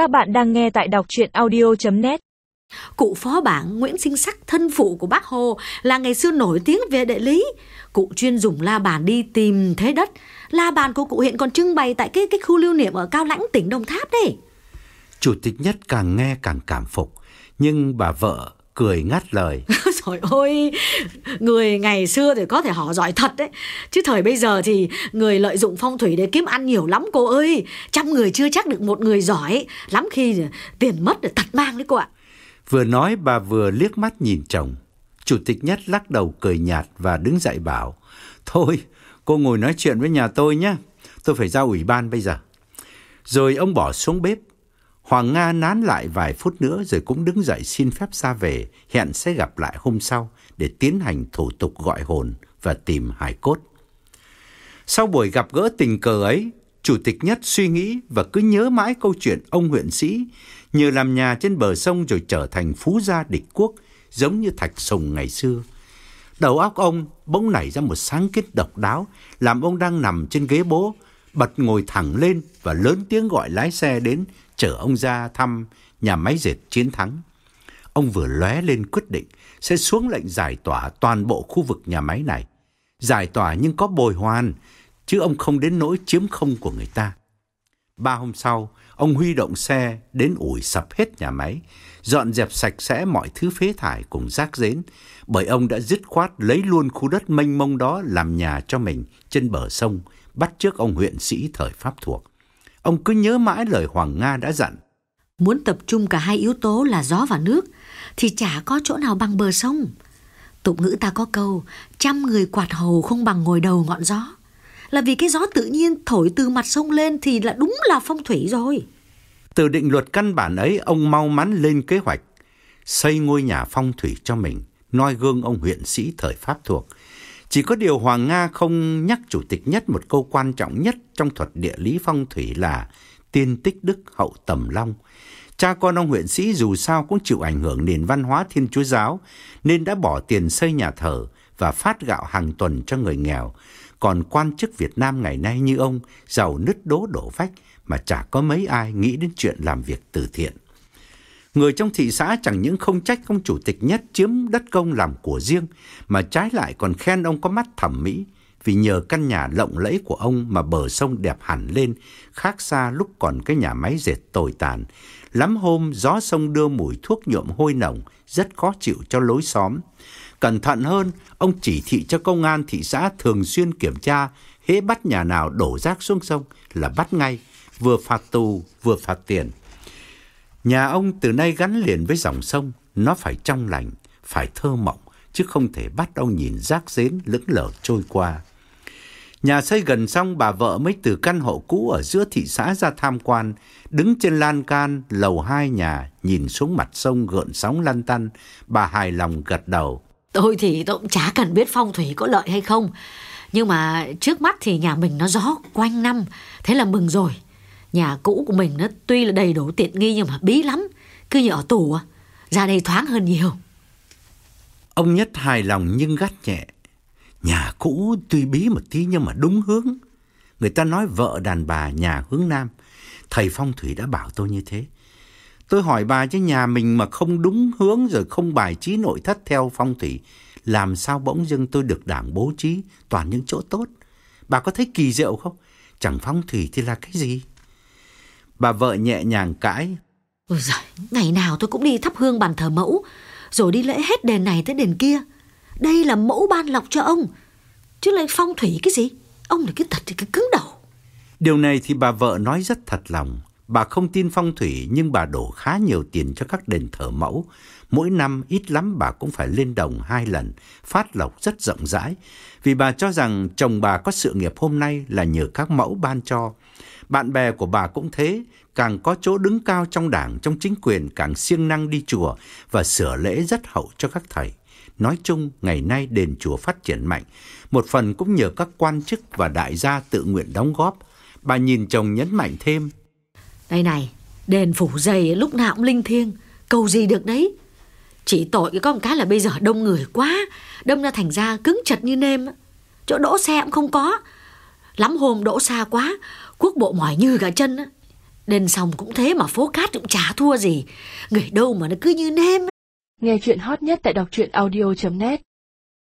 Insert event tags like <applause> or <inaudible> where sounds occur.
Các bạn đang nghe tại đọc chuyện audio.net Cụ phó bảng Nguyễn Sinh Sắc thân phụ của bác Hồ là ngày xưa nổi tiếng về địa lý. Cụ chuyên dùng la bàn đi tìm thế đất. La bàn của cụ hiện còn trưng bày tại cái cái khu lưu niệm ở Cao Lãnh tỉnh Đồng Tháp đấy. Chủ tịch nhất càng nghe càng cảm phục, nhưng bà vợ cười ngắt lời. <laughs> <laughs> rồi ôi người ngày xưa thì có thể họ giỏi thật đấy. Chứ thời bây giờ thì người lợi dụng phong thủy để kiếm ăn nhiều lắm cô ơi. Trăm người chưa chắc được một người giỏi. Lắm khi tiền mất là tật mang đấy cô ạ. Vừa nói bà vừa liếc mắt nhìn chồng. Chủ tịch nhất lắc đầu cười nhạt và đứng dậy bảo. Thôi, cô ngồi nói chuyện với nhà tôi nhé. Tôi phải ra ủy ban bây giờ. Rồi ông bỏ xuống bếp. Hoàng Nga nán lại vài phút nữa rồi cũng đứng dậy xin phép ra về, hẹn sẽ gặp lại hôm sau để tiến hành thủ tục gọi hồn và tìm hài cốt. Sau buổi gặp gỡ tình cờ ấy, Chủ tịch Nhất suy nghĩ và cứ nhớ mãi câu chuyện ông huyện sĩ nhờ làm nhà trên bờ sông rồi trở thành phú gia địch quốc giống như Thạch Sùng ngày xưa. Đầu óc ông bỗng nảy ra một sáng kiến độc đáo làm ông đang nằm trên ghế bố, bật ngồi thẳng lên và lớn tiếng gọi lái xe đến chở ông ra thăm nhà máy dệt chiến thắng. Ông vừa lóe lên quyết định sẽ xuống lệnh giải tỏa toàn bộ khu vực nhà máy này. Giải tỏa nhưng có bồi hoàn, chứ ông không đến nỗi chiếm không của người ta. Ba hôm sau, ông huy động xe đến ủi sập hết nhà máy, dọn dẹp sạch sẽ mọi thứ phế thải cùng rác rến, bởi ông đã dứt khoát lấy luôn khu đất mênh mông đó làm nhà cho mình trên bờ sông, bắt trước ông huyện sĩ thời Pháp thuộc. Ông cứ nhớ mãi lời Hoàng Nga đã dặn. Muốn tập trung cả hai yếu tố là gió và nước thì chả có chỗ nào bằng bờ sông. Tục ngữ ta có câu, trăm người quạt hầu không bằng ngồi đầu ngọn gió. Là vì cái gió tự nhiên thổi từ mặt sông lên thì là đúng là phong thủy rồi. Từ định luật căn bản ấy, ông mau mắn lên kế hoạch xây ngôi nhà phong thủy cho mình, noi gương ông huyện sĩ thời Pháp thuộc. Chỉ có điều Hoàng Nga không nhắc chủ tịch nhất một câu quan trọng nhất trong thuật địa lý phong thủy là tiên tích đức hậu tầm long. Cha con ông huyện sĩ dù sao cũng chịu ảnh hưởng nền văn hóa thiên chúa giáo nên đã bỏ tiền xây nhà thờ và phát gạo hàng tuần cho người nghèo. Còn quan chức Việt Nam ngày nay như ông giàu nứt đố đổ vách mà chả có mấy ai nghĩ đến chuyện làm việc từ thiện. Người trong thị xã chẳng những không trách ông chủ tịch nhất chiếm đất công làm của riêng, mà trái lại còn khen ông có mắt thẩm mỹ, vì nhờ căn nhà lộng lẫy của ông mà bờ sông đẹp hẳn lên, khác xa lúc còn cái nhà máy dệt tồi tàn. Lắm hôm gió sông đưa mùi thuốc nhuộm hôi nồng, rất khó chịu cho lối xóm. Cẩn thận hơn, ông chỉ thị cho công an thị xã thường xuyên kiểm tra, hễ bắt nhà nào đổ rác xuống sông là bắt ngay, vừa phạt tù vừa phạt tiền. Nhà ông từ nay gắn liền với dòng sông, nó phải trong lành, phải thơ mộng, chứ không thể bắt ông nhìn rác rến lững lờ trôi qua. Nhà xây gần xong bà vợ mới từ căn hộ cũ ở giữa thị xã ra tham quan, đứng trên lan can lầu hai nhà nhìn xuống mặt sông gợn sóng lăn tăn, bà hài lòng gật đầu. Tôi thì tôi cũng chả cần biết phong thủy có lợi hay không, nhưng mà trước mắt thì nhà mình nó gió quanh năm, thế là mừng rồi. Nhà cũ của mình nó tuy là đầy đủ tiện nghi nhưng mà bí lắm, cứ như ở tù à, ra đây thoáng hơn nhiều. Ông Nhất hài lòng nhưng gắt nhẹ. Nhà cũ tuy bí một tí nhưng mà đúng hướng. Người ta nói vợ đàn bà nhà hướng nam. Thầy phong thủy đã bảo tôi như thế. Tôi hỏi bà chứ nhà mình mà không đúng hướng rồi không bài trí nội thất theo phong thủy. Làm sao bỗng dưng tôi được đảng bố trí toàn những chỗ tốt. Bà có thấy kỳ diệu không? Chẳng phong thủy thì là cái gì? Bà vợ nhẹ nhàng cãi. Ôi giời, ngày nào tôi cũng đi thắp hương bàn thờ mẫu, rồi đi lễ hết đền này tới đền kia. Đây là mẫu ban lọc cho ông, chứ lại phong thủy cái gì? Ông là cái thật thì cái cứng đầu. Điều này thì bà vợ nói rất thật lòng. Bà không tin phong thủy nhưng bà đổ khá nhiều tiền cho các đền thờ mẫu. Mỗi năm ít lắm bà cũng phải lên đồng hai lần, phát lộc rất rộng rãi. Vì bà cho rằng chồng bà có sự nghiệp hôm nay là nhờ các mẫu ban cho. Bạn bè của bà cũng thế, càng có chỗ đứng cao trong đảng, trong chính quyền càng siêng năng đi chùa và sửa lễ rất hậu cho các thầy. Nói chung, ngày nay đền chùa phát triển mạnh, một phần cũng nhờ các quan chức và đại gia tự nguyện đóng góp. Bà nhìn chồng nhấn mạnh thêm. Đây này, đền phủ dày lúc nào cũng linh thiêng, cầu gì được đấy. Chỉ tội cái có một cái là bây giờ đông người quá, đông ra thành ra cứng chật như nêm. Chỗ đỗ xe cũng không có. Lắm hôm đỗ xa quá, quốc bộ mỏi như cả chân. Đền xong cũng thế mà phố cát cũng chả thua gì. Người đâu mà nó cứ như nêm. Nghe chuyện hot nhất tại đọc truyện audio.net